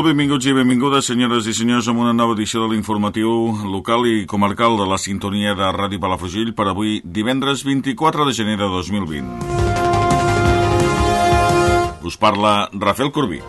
Molt benvinguts i benvingudes, senyores i senyors, amb una nova edició de l'informatiu local i comarcal de la sintonia de Ràdio Palafrugell per avui, divendres 24 de gener de 2020. Us parla Rafael Corbí.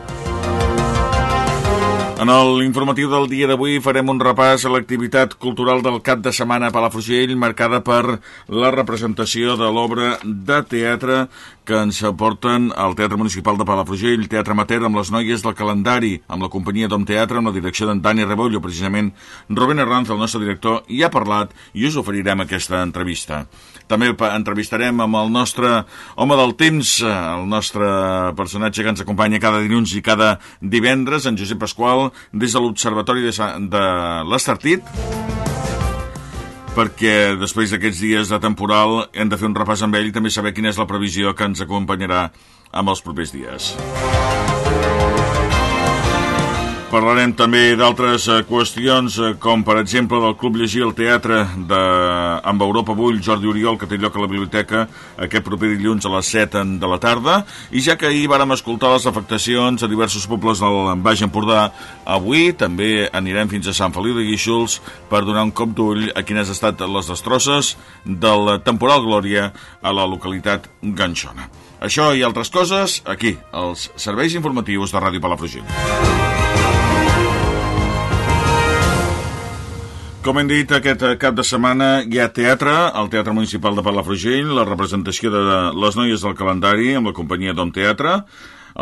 En l'informatiu del dia d'avui farem un repàs a l'activitat cultural del cap de setmana a Palafrugell marcada per la representació de l'obra de teatre que ens aporten al Teatre Municipal de Palafrugell, Teatre Mater amb les noies del calendari, amb la companyia d'Om Teatre, amb la direcció d'en Dani Rebollo, precisament Rubén Herranz, el nostre director, hi ha parlat i us oferirem aquesta entrevista. També entrevistarem amb el nostre home del temps, el nostre personatge que ens acompanya cada dilluns i cada divendres, en Josep Pasqual, des de l'Observatori de, de l'Estartit perquè després d'aquests dies de temporal hem de fer un repàs amb ell i també saber quina és la previsió que ens acompanyarà amb els propers dies. Parlarem també d'altres eh, qüestions, eh, com per exemple del Club Llegir al Teatre de... amb Europa Bull, Jordi Oriol, que té lloc a la biblioteca aquest proper dilluns a les 7 de la tarda. I ja que ahir vàrem escoltar les afectacions a diversos pobles del Baix Empordà, avui també anirem fins a Sant Feliu de Guíxols per donar un cop d'ull a quines han estat les destrosses del temporal Glòria a la localitat ganxona. Això i altres coses aquí, als serveis informatius de Ràdio Palafrugell. Com hem dit, aquest cap de setmana hi ha teatre al Teatre Municipal de Palafrugell, la representació de Les Noies del Calendari amb la companyia d'Om Teatre,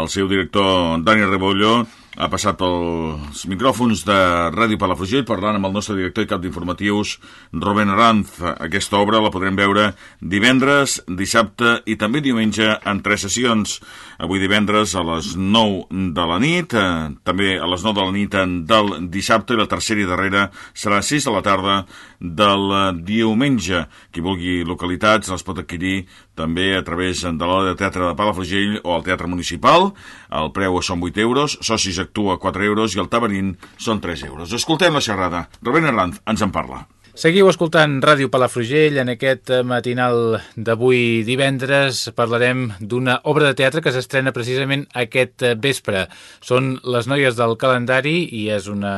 el seu director Dani Rebollo ha passat pels micròfons de Ràdio Palafrugell parlant amb el nostre director i cap d'informatius Rubén Aranz. Aquesta obra la podrem veure divendres, dissabte i també diumenge en tres sessions. Avui divendres a les 9 de la nit, eh, també a les 9 de la nit del dissabte i la tercera i darrera serà a 6 de la tarda del diumenge. Qui vulgui localitats les pot adquirir també a través de l'Ola de Teatre de Palafrugell o al Teatre Municipal. El preu són 8 euros, socis actua 4 euros i el tabarín són 3 euros. Escoltem la xerrada. Rubén Hernández ens en parla. Seguiu escoltant Ràdio Palafrugell. En aquest matinal d'avui divendres parlarem d'una obra de teatre que s'estrena precisament aquest vespre. Són Les noies del calendari i és una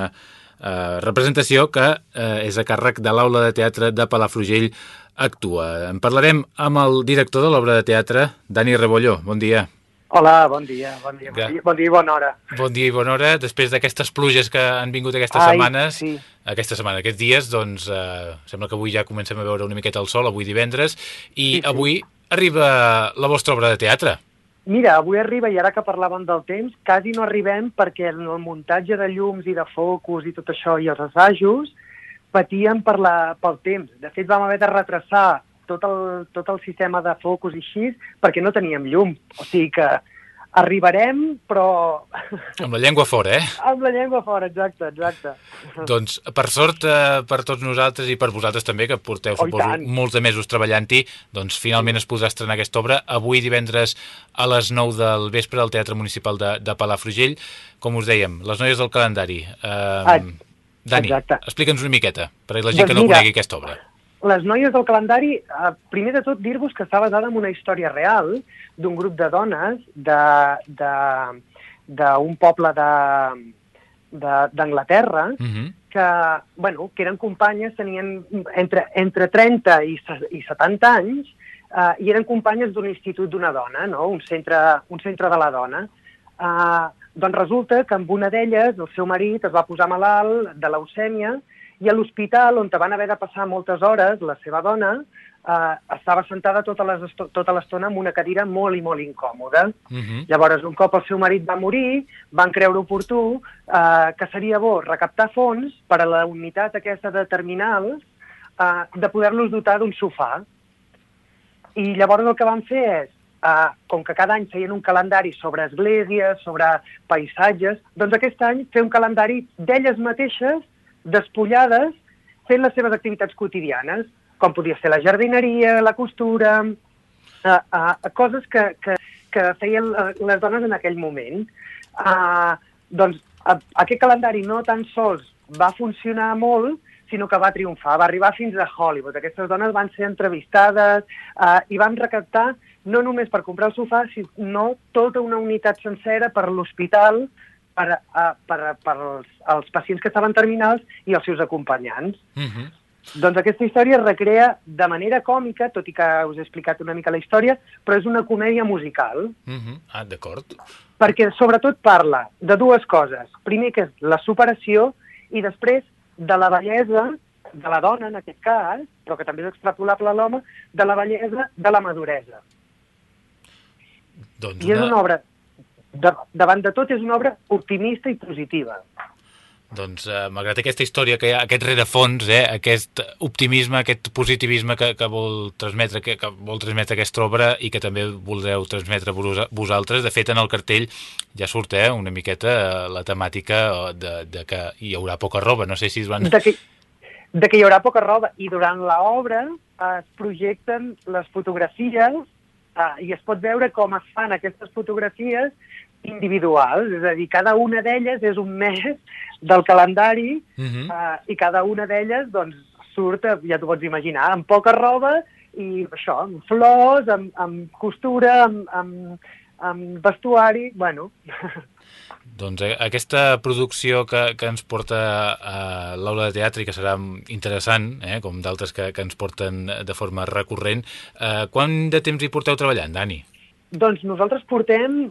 eh, representació que eh, és a càrrec de l'Aula de Teatre de Palafrugell Actua. En parlarem amb el director de l'obra de teatre, Dani Rebolló. Bon dia. Hola, bon dia, bon dia, bon dia, bon dia i bona hora. Bon dia i bona hora. Després d'aquestes pluges que han vingut aquestes Ai, setmanes, sí. aquesta setmana, aquests dies, doncs eh, sembla que avui ja comencem a veure una miqueta el sol, avui divendres, i Sí, sí. avui arriba la vostra obra de teatre. Mira, avui arriba, i ara que parlàvem del temps, quasi no arribem perquè en el muntatge de llums i de focus i tot això i els assajos patíem per la, pel temps. De fet, vam haver de retrasar tot el, tot el sistema de focus i així perquè no teníem llum. O sigui que arribarem, però Amb la llengua fora, eh? amb la llengua fora, exacte, exacte. Doncs, per sort, eh, per tots nosaltres i per vosaltres també, que porteu, Oh, suposo, molts de mesos treballant-hi, doncs finalment es podrà estrenar aquesta obra avui divendres a les 9 del vespre al Teatre Municipal de, de Palafrugell. Com us dèiem, les noies del calendari. Eh, Ah, Dani, explica'ns una miqueta, per la gent Doncs que no mira, conegui aquesta obra. Les noies del calendari, eh, primer de tot dir-vos que està basada en una història real d'un grup de dones d'un poble d'Anglaterra Uh -huh. que, bueno, que eren companyes, tenien entre, entre 30 i, i 70 anys eh, i eren companyes d'un institut d'una dona, no? un, centre, un centre de la dona. Eh, doncs resulta que amb una d'elles el seu marit es va posar malalt de leucèmia i a l'hospital, on van haver de passar moltes hores, la seva dona eh, estava sentada tota tota l'estona en una cadira molt i molt incòmoda. Uh -huh. Llavors, un cop el seu marit va morir, van creure oportú eh, que seria bo recaptar fons per a la unitat aquesta de terminals uh, de poder-los dotar d'un sofà. I llavors el que van fer és, uh, com que cada any feien un calendari sobre esglésies, sobre paisatges, doncs aquest any fer un calendari d'elles mateixes, despullades, fent les seves activitats quotidianes, com podia ser la jardineria, la costura, uh, uh, coses que, que, que feien les dones en aquell moment. Uh, doncs uh, aquest calendari no tan sols va funcionar molt, sinó que va triomfar, va arribar fins a Hollywood. Aquestes dones van ser entrevistades uh, i van recaptar no només per comprar el sofà, sinó tota una unitat sencera per l'hospital, per, uh, per, per els, els pacients que estaven terminals i els seus acompanyants. Uh -huh. Doncs aquesta història es recrea de manera còmica, tot i que us he explicat una mica la història, però és una comèdia musical. Uh -huh. Ah, d'acord. Perquè sobretot parla de dues coses. Primer, que és la superació, i després de la bellesa de la dona, en aquest cas, però que també és extrapolable a l'home, de la bellesa de la maduresa. Doncs I és una obra, de, davant de tot, és una obra optimista i positiva. Doncs eh, malgrat aquesta història que hi ha, aquest rerefons, eh, aquest optimisme, aquest positivisme que, que vol transmetre que, que vol transmetre aquesta obra i que també voldreu transmetre vosaltres, de fet en el cartell ja surt eh, una miqueta eh, la temàtica eh, de, de que hi haurà poca roba, no sé si es van... De que, de que hi haurà poca roba i durant l'obra es projecten les fotografies eh, i es pot veure com es fan aquestes fotografies individuals, és a dir, cada una d'elles és un mes del calendari uh -huh. uh, i cada una d'elles doncs, surt, ja t'ho pots imaginar, amb poca roba i això, amb flors, amb, amb costura, amb, amb, amb vestuari, bueno... Doncs eh, aquesta producció que, que ens porta a l'aula de teatre i que serà interessant, eh, com d'altres que, que ens porten de forma recurrent, eh, quant de temps hi porteu treballant, Dani? Doncs nosaltres portem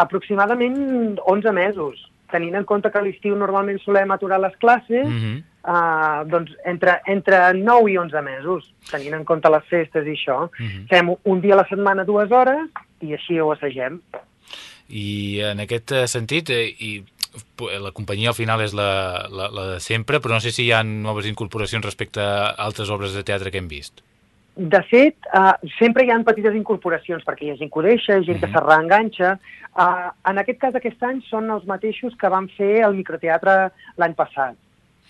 aproximadament 11 mesos, tenint en compte que a l'estiu normalment solem aturar les classes, mm -hmm. uh, doncs entre, entre 9 i 11 mesos, tenint en compte les festes i això. Mm -hmm. Fem un dia a la setmana, dues hores, i així ho assagem. I en aquest sentit, eh, i la companyia al final és la, la, la de sempre, però no sé si hi ha noves incorporacions respecte a altres obres de teatre que hem vist. De fet, uh, sempre hi ha petites incorporacions perquè hi ha gent que ho deixa, gent que mhm. se reenganxa. Uh, en aquest cas, aquest any, són els mateixos que van fer el microteatre l'any passat.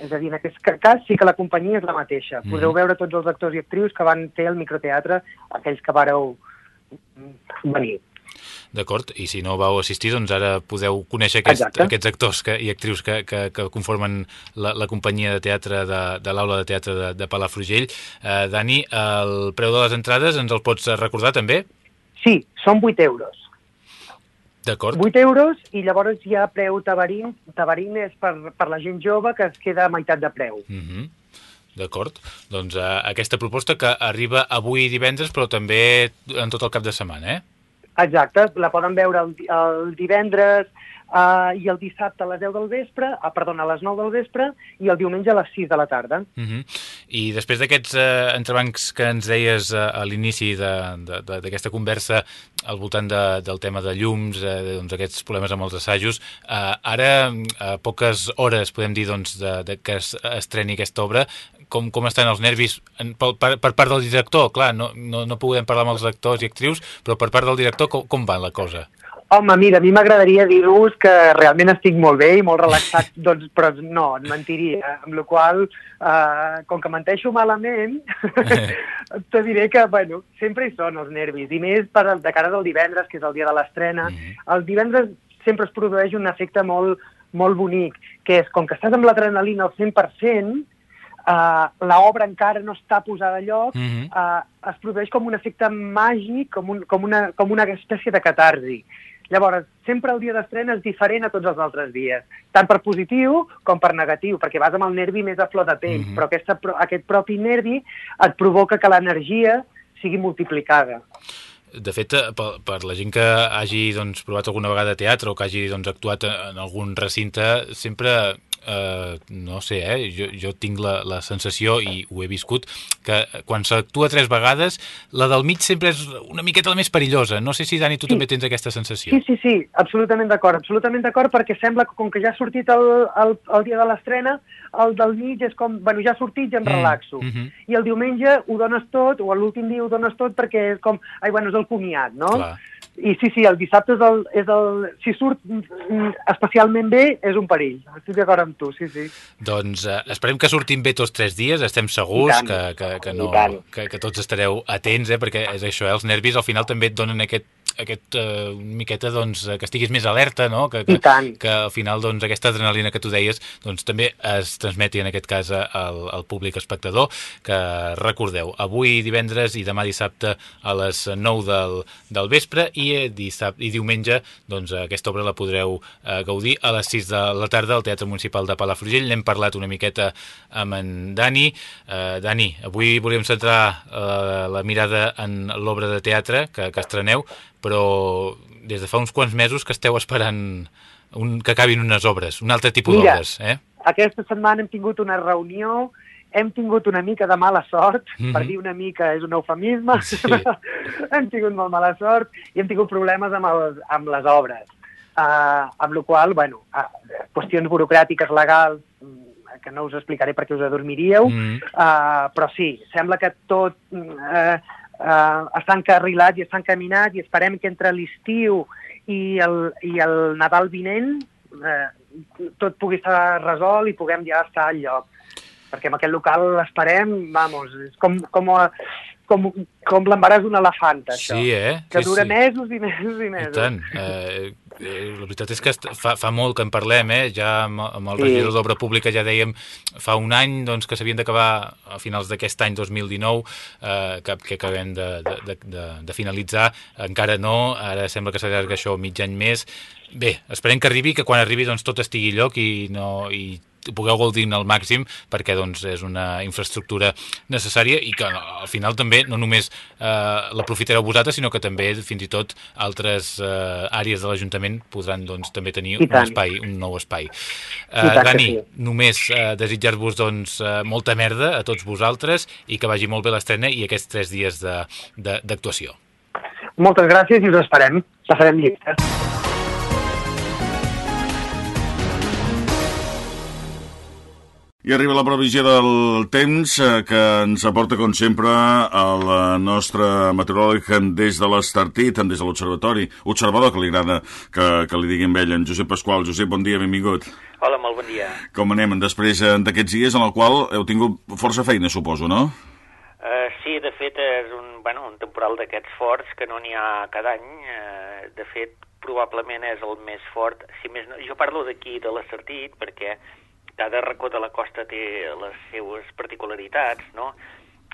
És a dir, en aquest cas sí que la companyia és la mateixa. Mm. Podeu veure tots els actors i actrius que van fer el microteatre, aquells que vareu venir. D'acord, i si no vau assistir, doncs ara podeu conèixer aquest, aquests actors que, i actrius que, que, que conformen la, la companyia de teatre de, de l'aula de teatre de, de Palafrugell. Eh, Dani, el preu de les entrades ens el pots recordar també? Sí, són 8 euros. D'acord. 8 euros i llavors hi ha preu tabarín. Tabarín és per, per la gent jove que es queda a meitat de preu. Uh mhm. -huh. D'acord. Doncs uh, aquesta proposta que arriba avui divendres, però també en tot el cap de setmana, eh? Exacte, la poden veure el, el divendres uh, i el dissabte a les 10 del vespre, uh, perdona, a les 9 del vespre, i el diumenge a les 6 de la tarda. Uh mhm. -huh. I després d'aquests uh, entrebancs que ens deies uh, a l'inici d'aquesta conversa al voltant de, del tema de llums, uh, doncs aquests problemes amb els assajos, uh, ara, a poques hores, podem dir, doncs, de, de que es estreni aquesta obra, com, com estan els nervis per, per, per part del director? Clar, no, no, no podem parlar amb els actors i actrius, però per part del director com, com va la cosa? Home, mira, a mi m'agradaria dir-vos que realment estic molt bé i molt relaxat, doncs, però no, et mentiria. Amb la qual eh, com que menteixo malament, te diré que, bueno, sempre hi són els nervis, i més per, de cara del divendres, que és el dia de l'estrena. Mm. El divendres sempre es produeix un efecte molt, molt bonic, que és, com que estàs amb l'adrenalina al 100%, uh, l'obra encara no està posada a lloc, uh -huh. uh, es produeix com un efecte màgic, com, un, com, una, com una espècie de catarsi. Llavors, sempre el dia d'estrena és diferent a tots els altres dies, tant per positiu com per negatiu, perquè vas amb el nervi més a flor de pell, uh -huh. però aquesta, aquest propi nervi et provoca que l'energia sigui multiplicada. De fet, eh, per, per la gent que hagi doncs, provat alguna vegada teatre o que hagi doncs, actuat en algun recinte, sempre eh, no sé, eh, jo, jo tinc la, la sensació, i ho he viscut, que quan s'actua tres vegades, la del mig sempre és una miqueta la més perillosa. No sé si, Dani, tu sí. també tens aquesta sensació. Sí, sí, sí, absolutament d'acord, absolutament d'acord, perquè sembla que com que ja ha sortit el, el, el dia de l'estrena, el del mig és com, bueno, ja ha sortit i em mm, relaxo. Mm -hmm. I el diumenge ho dones tot, o l'últim dia ho dones tot perquè és com, ai, bueno, és el comiat, no? Clar. I sí, sí, el dissabte és el, és el... Si surt especialment bé, és un perill. Estic d'acord amb tu, sí, sí. Doncs eh, esperem que surtin bé tots tres dies, estem segurs que, que, que, no, que, que tots estareu atents, eh, perquè és això, eh, els nervis al final també et donen aquest aquest, uh, una miqueta doncs, que estiguis més alerta, no? que, que, que al final doncs, aquesta adrenalina que tu deies doncs, també es transmeti en aquest cas al, al públic espectador, que recordeu, avui divendres i demà dissabte a les 9 del, del vespre i, eh, dissabte, i diumenge doncs, aquesta obra la podreu uh, gaudir a les 6 de la tarda al Teatre Municipal de Palafrugell. N'hem parlat una miqueta amb en Dani. Uh, Dani, avui volíem centrar uh, la mirada en l'obra de teatre que, que estreneu, però des de fa uns quants mesos que esteu esperant un, que acabin unes obres, un altre tipus d'obres. Eh? aquesta setmana hem tingut una reunió, hem tingut una mica de mala sort, mm -hmm. per dir una mica és un eufemisme, sí. hem tingut molt mala sort i hem tingut problemes amb, el, amb les obres. Uh, amb la qual bueno, uh, qüestions burocràtiques legals mm, que no us explicaré perquè us adormiríeu, mm -hmm. uh, però sí, sembla que tot uh, eh, està encarrilat i està encaminat i esperem que entre l'estiu i, el, i el Nadal vinent eh, tot pugui estar resolt i puguem ja estar al lloc. Perquè en aquest local l'esperem, vamos, és com, com, com, com l'embaràs d'un elefant, això. Sí, eh? Que sí, dura sí. mesos i mesos i mesos. I tant. Eh, eh, la veritat és que fa, fa molt que en parlem, eh? Ja amb, amb el sí. regidor d'Obra Pública ja dèiem fa un any doncs, que s'havien d'acabar a finals d'aquest any 2019, eh, que, que acabem de, de, de, de finalitzar. Encara no, ara sembla que s'allarga això mig any més. Bé, esperem que arribi, que quan arribi doncs, tot estigui lloc i, no, i pugueu gaudir al màxim perquè doncs, és una infraestructura necessària i que al final també no només eh, l'aprofitareu vosaltres, sinó que també fins i tot altres eh, àrees de l'Ajuntament podran doncs, també tenir un espai, un nou espai. Eh, Dani, sí. només eh, desitjar-vos doncs, eh, molta merda a tots vosaltres i que vagi molt bé l'estrena i aquests tres dies d'actuació. Moltes gràcies i us esperem. Passarem llistes. I arriba la previsió del temps eh, que ens aporta, com sempre, el nostre meteoròleg des de l'Estartit, des de l'Observatori, observador que li agrada que, que li diguin ell, en Josep Pasqual. Josep, bon dia, benvingut. Hola, molt bon dia. Com anem després eh, d'aquests dies en el qual heu tingut força feina, suposo, no? Uh, sí, de fet, és un, bueno, un temporal d'aquests forts que no n'hi ha cada any. Uh, de fet, probablement és el més fort. Si més no, jo parlo d'aquí de l'Estartit perquè cada racó de la costa té les seues particularitats, no?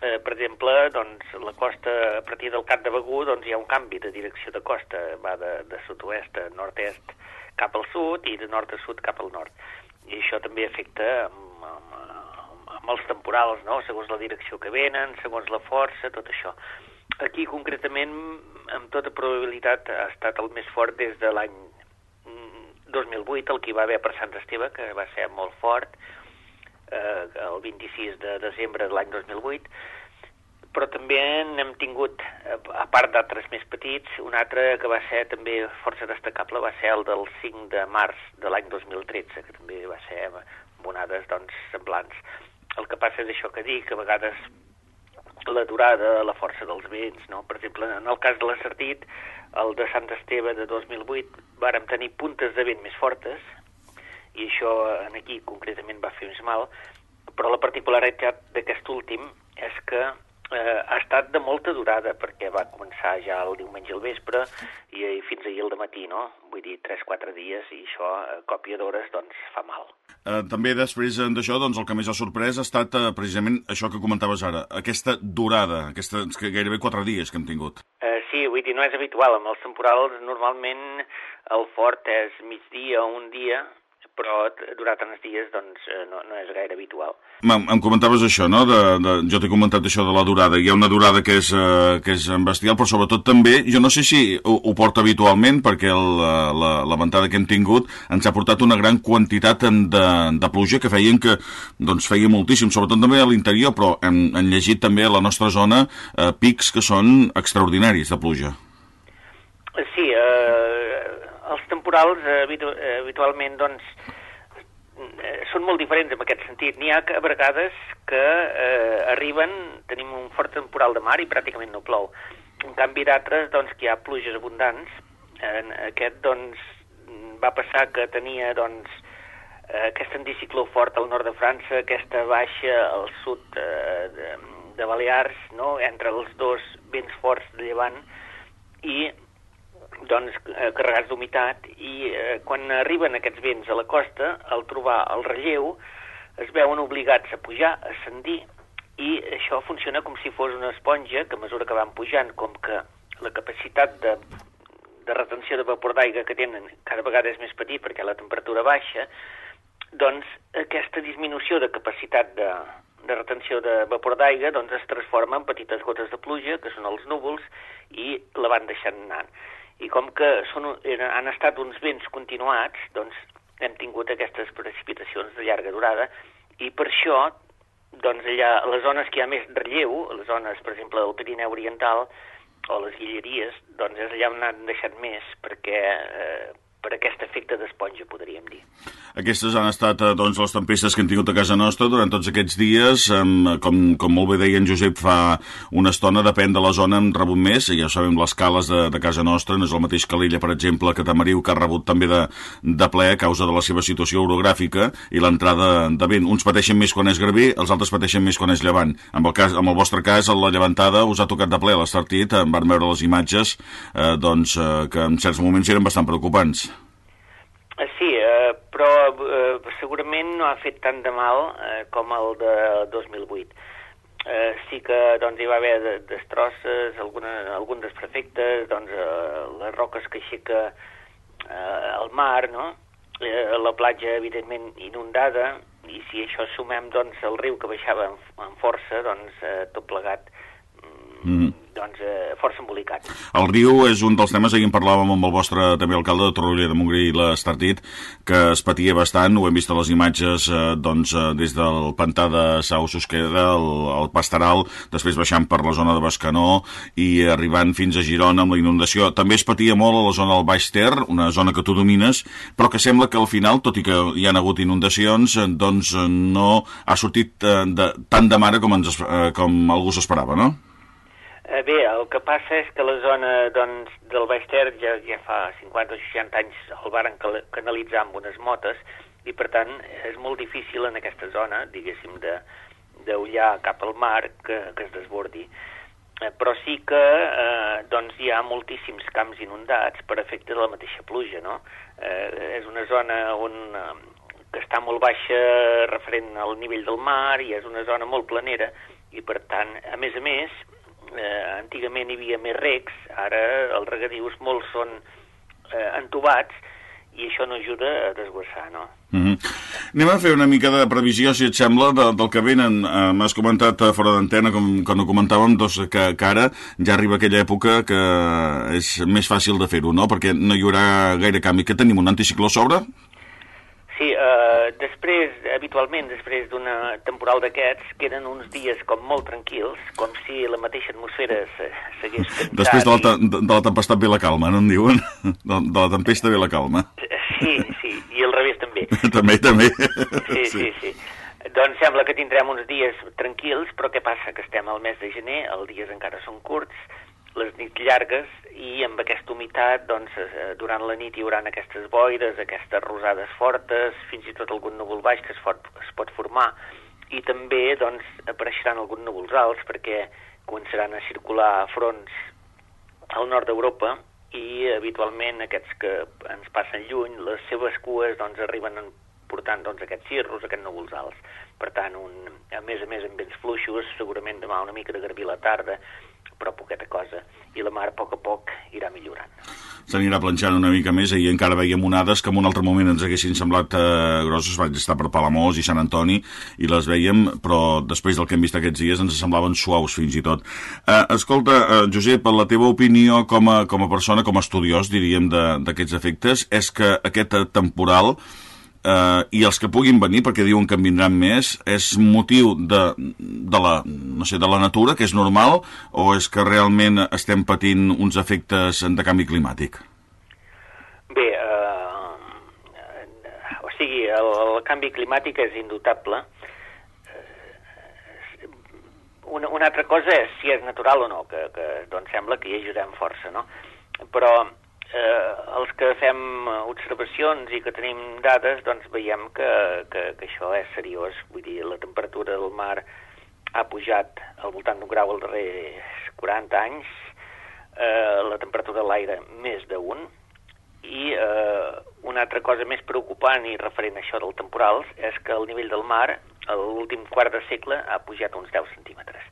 Eh, per exemple, doncs, la costa, a partir del Cap de Begú, doncs, hi ha un canvi de direcció de costa, va de, de sud-oest a nord-est cap al sud i de nord a sud cap al nord. I això també afecta amb, amb, amb els temporals, no? segons la direcció que venen, segons la força, tot això. Aquí, concretament, amb tota probabilitat, ha estat el més fort des de l'any 2008, el que hi va haver per Sant Esteve, que va ser molt fort, eh, el 26 de desembre de l'any 2008, però també n'hem tingut, eh, a part d'altres més petits, un altre que va ser també força destacable va ser el del 5 de març de l'any 2013, que també va ser amb onades doncs, semblants. El que passa és això que dic, que a vegades la durada, la força dels vents, no? Per exemple, en el cas de la Sartit, el de Sant Esteve de 2008 vàrem tenir puntes de vent més fortes i això en aquí concretament va fer més mal, però la particularitat d'aquest últim és que eh, ha estat de molta durada perquè va començar ja el diumenge al vespre i, i fins ahir al matí, no? Vull dir, 3-4 dies i això, a còpia d'hores, doncs fa mal. Eh, també després d'això, doncs, el que més ha sorprès ha estat eh, precisament això que comentaves ara, aquesta durada, aquesta, que gairebé 4 dies que hem tingut. Eh, Sí, vull dir, no és habitual. Amb els temporals normalment el fort és migdia o un dia, però durar tants dies doncs, eh, no, no és gaire habitual. Em, em comentaves això, no? De, de, jo t'he comentat això de la durada. Hi ha una durada que és, uh, que és bestial, però sobretot també, jo no sé si ho, ho porta habitualment, perquè el, la, la ventada que hem tingut ens ha portat una gran quantitat de, de pluja que feien que doncs, feia moltíssim, sobretot també a l'interior, però hem, hem llegit també a la nostra zona uh, pics que són extraordinaris de pluja. Sí, eh, els temporals eh, habitualment doncs, Eh, són molt diferents en aquest sentit. N'hi ha que a vegades que eh, arriben, tenim un fort temporal de mar i pràcticament no plou. En canvi d'altres, doncs, que hi ha pluges abundants. En aquest, doncs, va passar que tenia, doncs, eh, aquest anticicló fort al nord de França, aquesta baixa al sud eh, de, de Balears, no?, entre els dos vents forts de llevant, i doncs, eh, carregats d'humitat i eh, quan arriben aquests vents a la costa, al trobar el relleu, es veuen obligats a pujar, a ascendir, i això funciona com si fos una esponja que a mesura que van pujant, com que la capacitat de, de retenció de vapor d'aigua que tenen cada vegada és més petit perquè la temperatura baixa, doncs aquesta disminució de capacitat de, de retenció de vapor d'aigua doncs es transforma en petites gotes de pluja, que són els núvols, i la van deixant anant. I com que són, eren, han estat uns vents continuats, doncs hem tingut aquestes precipitacions de llarga durada i per això doncs allà, les zones que hi ha més relleu, les zones, per exemple, del Pirineu Oriental o les Guilleries, doncs és allà on han deixat més perquè eh, per aquest efecte d'esponja, podríem dir. Aquestes han estat eh, doncs, les tempestes que hem tingut a casa nostra durant tots aquests dies. Com, com molt bé deia en Josep fa una estona, depèn de la zona, hem rebut més. Ja sabem, les cales de, de casa nostra no és el mateix que l'illa, per exemple, que Tamariu, que ha rebut també de, de ple a causa de la seva situació orogràfica i l'entrada de vent. Uns pateixen més quan és graver, els altres pateixen més quan és llevant. En el, cas, en el vostre cas, la llevantada us ha tocat de ple a l'estartit, van veure les imatges eh, doncs, eh, que en certs moments eren bastant preocupants. Eh, sí, eh, però eh, segurament no ha fet tant de mal eh, com el de 2008. Eh, sí que doncs, hi va haver destrosses, alguna, algun desprefectes, doncs, eh, les roques que aixeca eh, el mar, no? eh, la platja, evidentment, inundada, i si això sumem doncs, el riu que baixava en força, doncs, eh, tot plegat, mm, mm doncs, eh, força embolicat. El riu és un dels temes, ahir en parlàvem amb el vostre també alcalde de Torroella de Montgrí l'Estartit, que es patia bastant, ho hem vist a les imatges eh, doncs, eh, des del pantà de Sau Susqueda, el, el Pastaral, després baixant per la zona de Bescanó i arribant fins a Girona amb la inundació. També es patia molt a la zona del Baix Ter, una zona que tu domines, però que sembla que al final, tot i que hi han hagut inundacions, eh, doncs eh, no ha sortit eh, de, tant de mare com, ens, com algú s'esperava, no? Eh, bé, el que passa és que la zona doncs, del Baix Ter ja, ja fa 50 o 60 anys el varen canalitzar amb unes motes i per tant és molt difícil en aquesta zona, diguéssim, d'ullar cap al mar que, que es desbordi. Eh, però sí que eh, doncs hi ha moltíssims camps inundats per efecte de la mateixa pluja, no? Eh, és una zona on, eh, que està molt baixa referent al nivell del mar i és una zona molt planera i per tant, a més a més, eh, antigament hi havia més recs, ara els regadius molts són eh, entubats i això no ajuda a desguassar, no? Mm -hmm. Anem a fer una mica de previsió, si et sembla, de, del que venen. Eh, M'has comentat eh, fora d'antena, com quan ho comentàvem, doncs, que, que ara ja arriba aquella època que és més fàcil de fer-ho, no? Perquè no hi haurà gaire canvi. Que tenim, un anticicló sobre? Sí, eh, després, habitualment, després d'una temporal d'aquests, queden uns dies com molt tranquils, com si la mateixa atmosfera s'hagués tensat. Després de la, de la tempestat ve la calma, no en diuen? De, de la tempesta ve la calma. Sí, sí, i al revés també. també, també. Sí, sí, sí. sí. Doncs sembla que tindrem uns dies tranquils, però què passa? Que estem al mes de gener, els dies encara són curts, les nits llargues i amb aquesta humitat doncs, eh, durant la nit hi haurà aquestes boires, aquestes rosades fortes, fins i tot algun núvol baix que es, fort, es pot formar i també doncs, apareixeran alguns núvols alts perquè començaran a circular fronts al nord d'Europa i habitualment aquests que ens passen lluny, les seves cues doncs, arriben en portant doncs, aquests cirros, aquests núvols alts. Per tant, un, a més a més amb vents fluixos, segurament demà una mica de garbí la tarda, però poqueta cosa, i la mar a poc a poc irà millorant. S'anirà planxant una mica més, i encara veiem onades que en un altre moment ens haguessin semblat eh, grosses, vaig estar per Palamós i Sant Antoni, i les veiem, però després del que hem vist aquests dies ens semblaven suaus fins i tot. Eh, escolta, eh, Josep, la teva opinió com a, com a persona, com a estudiós, diríem, d'aquests efectes, és que aquest temporal eh, i els que puguin venir, perquè diuen que en vindran més, és motiu de, de, la, no sé, de la natura, que és normal, o és que realment estem patint uns efectes de canvi climàtic? Bé, eh, o sigui, el, el canvi climàtic és indubtable. Eh, una, una altra cosa és si és natural o no, que, que doncs sembla que hi ajudem força, no? Però eh, els que fem observacions i que tenim dades, doncs veiem que, que, que això és seriós. Vull dir, la temperatura del mar ha pujat al voltant d'un grau els darrers 40 anys, eh, la temperatura de l'aire més d'un, i eh, una altra cosa més preocupant i referent a això dels temporals és que el nivell del mar, a l'últim quart de segle, ha pujat uns 10 centímetres.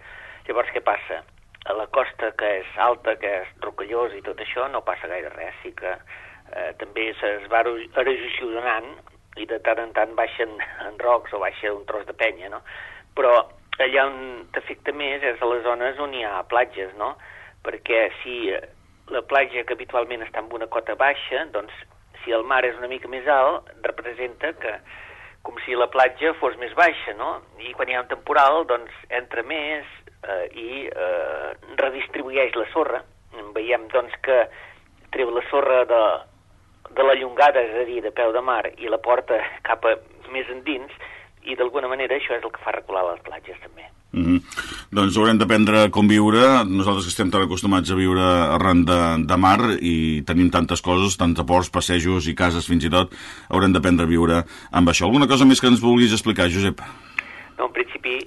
Llavors, què passa? A la costa que és alta, que és rocallós i tot això, no passa gaire res, sí que eh, també es va erosionant i de tant en tant baixen en rocs o baixa un tros de penya, no? Però allà on t'afecta més és a les zones on hi ha platges, no? Perquè si la platja que habitualment està en una cota baixa, doncs si el mar és una mica més alt, representa que com si la platja fos més baixa, no? I quan hi ha un temporal, doncs entra més, eh, i eh, redistribueix la sorra. Veiem doncs que treu la sorra de, de la llongada, és a dir, de peu de mar, i la porta cap a més endins, i d'alguna manera això és el que fa recular les platges també. Mm -hmm. Doncs haurem d'aprendre a conviure, nosaltres que estem tan acostumats a viure arran de, de mar i tenim tantes coses, tants ports, passejos i cases fins i tot, haurem d'aprendre a viure amb això. Alguna cosa més que ens vulguis explicar, Josep? No, en principi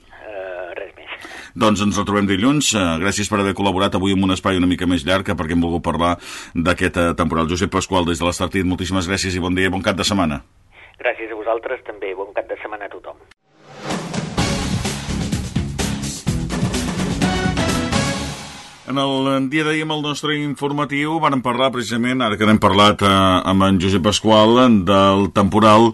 doncs ens retrobem dilluns. Eh, gràcies per haver col·laborat avui en un espai una mica més llarg perquè hem volgut parlar d'aquest eh, temporal. Josep Pasqual, des de l'Estartit, moltíssimes gràcies i bon dia i bon cap de setmana. Gràcies a vosaltres també. Bon cap de setmana a tothom. En el dia d'ahir amb el nostre informatiu van parlar precisament, ara que n'hem parlat eh, amb en Josep Pasqual, del temporal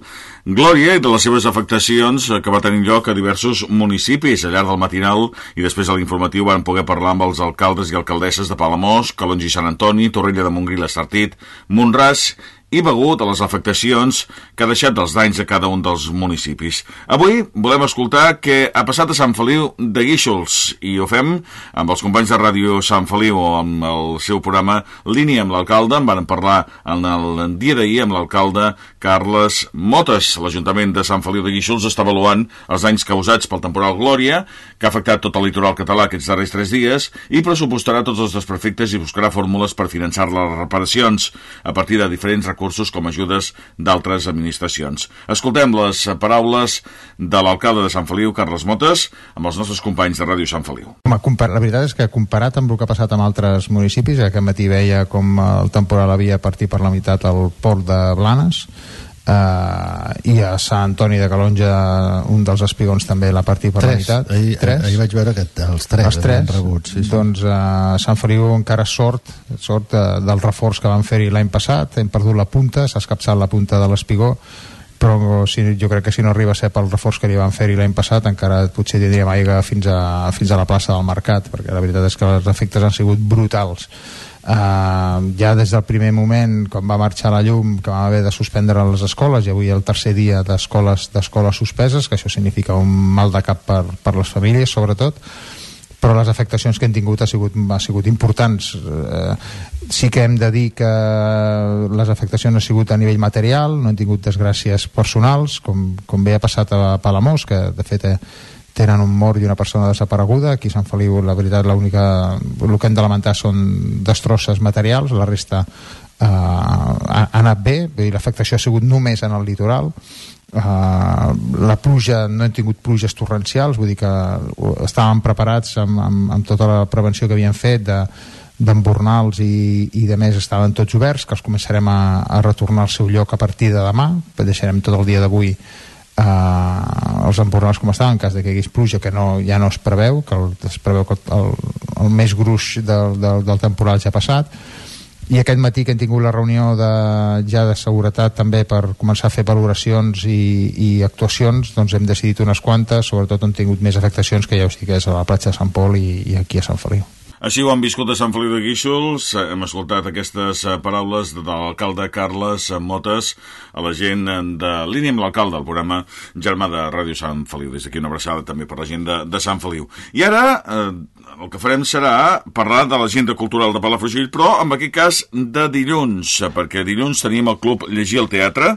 Glòria i de les seves afectacions eh, que va tenir lloc a diversos municipis al llarg del matinal i després a l'informatiu van poder parlar amb els alcaldes i alcaldesses de Palamós, Calongi i Sant Antoni, Torrella de Montgrí, l'Estartit, Montràs i begut a les afectacions que ha deixat dels danys a cada un dels municipis. Avui volem escoltar què ha passat a Sant Feliu de Guíxols i ho fem amb els companys de Ràdio Sant Feliu amb el seu programa Línia amb l'alcalde. En van parlar en el dia d'ahir amb l'alcalde Carles Motes. L'Ajuntament de Sant Feliu de Guíxols està avaluant els danys causats pel temporal Glòria, que ha afectat tot el litoral català aquests darrers tres dies, i pressupostarà tots els desperfectes i buscarà fórmules per finançar les reparacions a partir de diferents recursos recursos com ajudes d'altres administracions. Escoltem les paraules de l'alcalde de Sant Feliu, Carles Motes, amb els nostres companys de Ràdio Sant Feliu. Home, la veritat és que comparat amb el que ha passat amb altres municipis, aquest matí veia com el temporal havia partit per la meitat al port de Blanes, Uh, i a Sant Antoni de Calonja un dels espigons també la partir per tres. la meitat ahir, tres. ahir vaig veure que els tres, els tres rebut, sí, sí. doncs uh, Sant Feliu encara sort, sort uh, del reforç que van fer-hi l'any passat hem perdut la punta, s'ha escapçat la punta de l'espigó però si, jo crec que si no arriba a ser pel reforç que li van fer-hi l'any passat encara potser tindríem aigua fins a, fins a la plaça del Mercat perquè la veritat és que els efectes han sigut brutals Uh, ja des del primer moment quan va marxar la llum que vam haver de suspendre les escoles i avui el tercer dia d'escoles d'escoles suspeses que això significa un mal de cap per, per les famílies sobretot. Però les afectacions que hem tingut ha sigut, ha sigut importants. Uh, sí que hem de dir que les afectacions han sigut a nivell material no hem tingut desgràcies personals com, com bé ha passat a Palamós que de fet eh, tenen un mort i una persona desapareguda. Aquí a Sant Feliu la veritat l'única el que hem de lamentar són destrosses materials. La resta eh, ha, anat bé. L'afectació ha sigut només en el litoral. Uh, la pluja, no hem tingut pluges torrencials, vull dir que estàvem preparats amb, amb, amb tota la prevenció que havíem fet de, d'embornals i, i de més estaven tots oberts, que els començarem a, a retornar al seu lloc a partir de demà, deixarem tot el dia d'avui eh, els embornals com estaven en cas de que hi hagués pluja que no, ja no es preveu que el, es preveu que el, el més gruix del, del, del temporal ja ha passat. I aquest matí que hem tingut la reunió de, ja de seguretat també per començar a fer valoracions i, i actuacions doncs hem decidit unes quantes sobretot on tingut més afectacions que ja sé que és a la platja de Sant Pol i, i aquí a Sant Feliu així ho han viscut a Sant Feliu de Guíxols. Hem escoltat aquestes eh, paraules de l'alcalde Carles Motes a la gent de línia amb l'alcalde del programa Germà de Ràdio Sant Feliu. Des d'aquí una abraçada també per la gent de, de Sant Feliu. I ara eh, el que farem serà parlar de l'agenda cultural de Palafrugell, però en aquest cas de dilluns, perquè dilluns tenim el Club Llegir al Teatre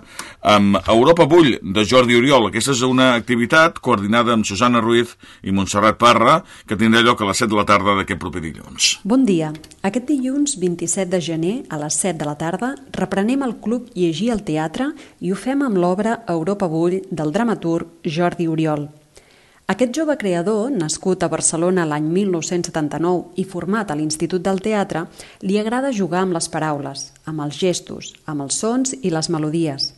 amb Europa Bull de Jordi Oriol. Aquesta és una activitat coordinada amb Susana Ruiz i Montserrat Parra que tindrà lloc a les 7 de la tarda d'aquest proper dilluns. Bon dia. Aquest dilluns 27 de gener a les 7 de la tarda reprenem el Club Llegir al Teatre i ho fem amb l'obra Europa Bull del dramaturg Jordi Oriol. Aquest jove creador, nascut a Barcelona l'any 1979 i format a l'Institut del Teatre, li agrada jugar amb les paraules, amb els gestos, amb els sons i les melodies.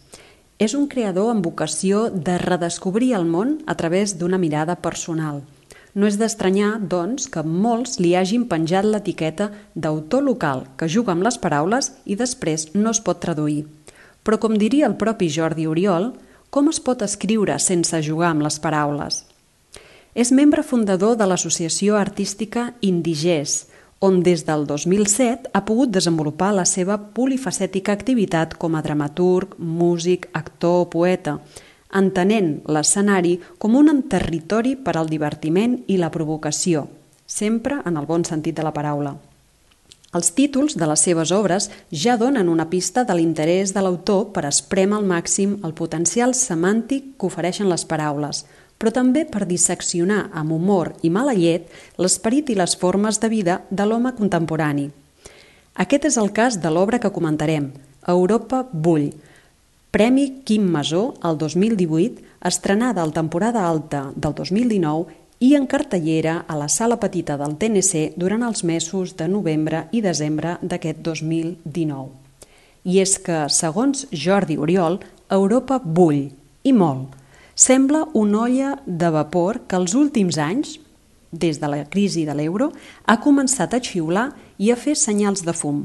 És un creador amb vocació de redescobrir el món a través d'una mirada personal. No és d'estranyar, doncs, que molts li hagin penjat l'etiqueta d'autor local que juga amb les paraules i després no es pot traduir. Però com diria el propi Jordi Oriol, com es pot escriure sense jugar amb les paraules? És membre fundador de l'associació artística Indigés, on des del 2007 ha pogut desenvolupar la seva polifacètica activitat com a dramaturg, músic, actor o poeta, entenent l'escenari com un territori per al divertiment i la provocació, sempre en el bon sentit de la paraula. Els títols de les seves obres ja donen una pista de l'interès de l'autor per esprem al màxim el potencial semàntic que ofereixen les paraules – però també per disseccionar amb humor i mala llet l'esperit i les formes de vida de l'home contemporani. Aquest és el cas de l'obra que comentarem, Europa Bull, Premi Quim Masó el 2018, estrenada al temporada alta del 2019 i en cartellera a la sala petita del TNC durant els mesos de novembre i desembre d'aquest 2019. I és que, segons Jordi Oriol, Europa bull, i molt, sembla una olla de vapor que els últims anys, des de la crisi de l'euro, ha començat a xiular i a fer senyals de fum.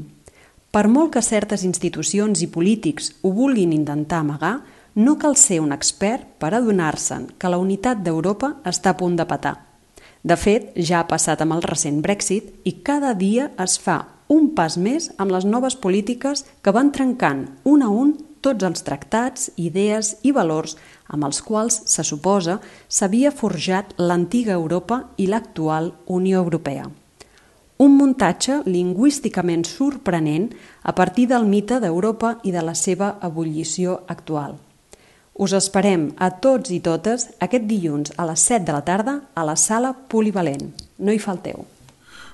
Per molt que certes institucions i polítics ho vulguin intentar amagar, no cal ser un expert per adonar-se'n que la unitat d'Europa està a punt de petar. De fet, ja ha passat amb el recent Brexit i cada dia es fa un pas més amb les noves polítiques que van trencant un a un tots els tractats, idees i valors amb els quals, se suposa, s'havia forjat l'antiga Europa i l'actual Unió Europea. Un muntatge lingüísticament sorprenent a partir del mite d'Europa i de la seva ebullició actual. Us esperem a tots i totes aquest dilluns a les 7 de la tarda a la sala Polivalent. No hi falteu.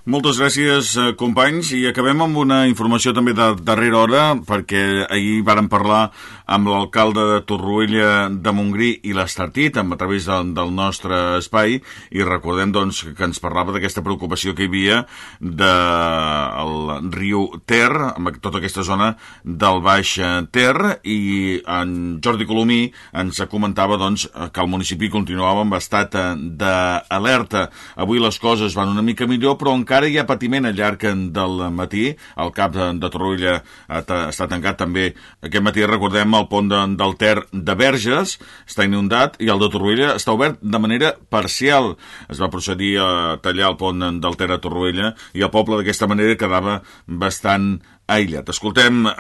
Moltes gràcies, eh, companys, i acabem amb una informació també de darrera hora, perquè ahir varen parlar amb l'alcalde de Torroella de Montgrí i l'Estartit, a través del, del nostre espai, i recordem doncs, que ens parlava d'aquesta preocupació que hi havia del riu Ter, amb tota aquesta zona del Baix Ter, i en Jordi Colomí ens comentava doncs, que el municipi continuava amb estat d'alerta. Avui les coses van una mica millor, però encara hi ha patiment al llarg del matí. El cap de, de Torroella està tancat també. Aquest matí recordem el pont de, del Ter de Verges, està inundat, i el de Torroella està obert de manera parcial. Es va procedir a tallar el pont del Ter a Torroella i el poble d'aquesta manera quedava bastant aïllat. Escoltem eh,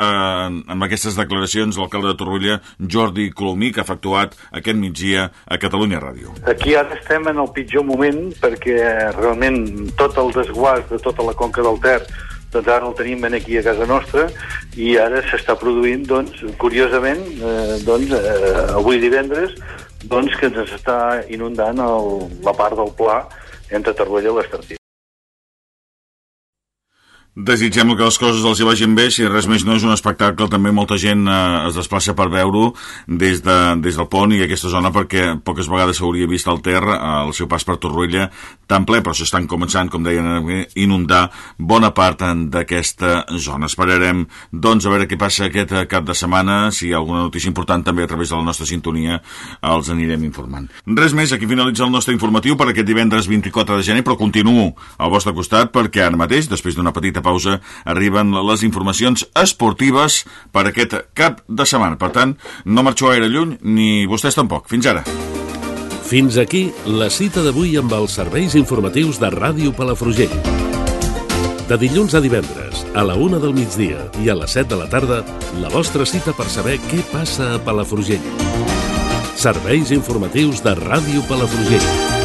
amb aquestes declaracions l'alcalde de Torroella, Jordi Colomí, que ha efectuat aquest migdia a Catalunya Ràdio. Aquí ara estem en el pitjor moment perquè realment tot el desguàs de tota la conca del Ter doncs ara el tenim aquí a casa nostra i ara s'està produint, doncs, curiosament, eh, doncs, eh, avui divendres, doncs que ens està inundant el, la part del pla entre Torroella i l'Estartit. Desitgem que les coses els hi vagin bé, si res més no és un espectacle, també molta gent eh, es desplaça per veure-ho des, de, des del pont i aquesta zona perquè poques vegades s'hauria vist al Ter al seu pas per Torroella tan ple, però s'estan començant, com deien, a inundar bona part d'aquesta zona. Esperarem, doncs, a veure què passa aquest cap de setmana, si hi ha alguna notícia important també a través de la nostra sintonia els anirem informant. Res més, aquí finalitza el nostre informatiu per aquest divendres 24 de gener, però continuo al vostre costat perquè ara mateix, després d'una petita pausa arriben les informacions esportives per aquest cap de setmana. Per tant, no marxo gaire lluny, ni vostès tampoc. Fins ara. Fins aquí la cita d'avui amb els serveis informatius de Ràdio Palafrugell. De dilluns a divendres, a la una del migdia i a les 7 de la tarda, la vostra cita per saber què passa a Palafrugell. Serveis informatius de Ràdio Palafrugell.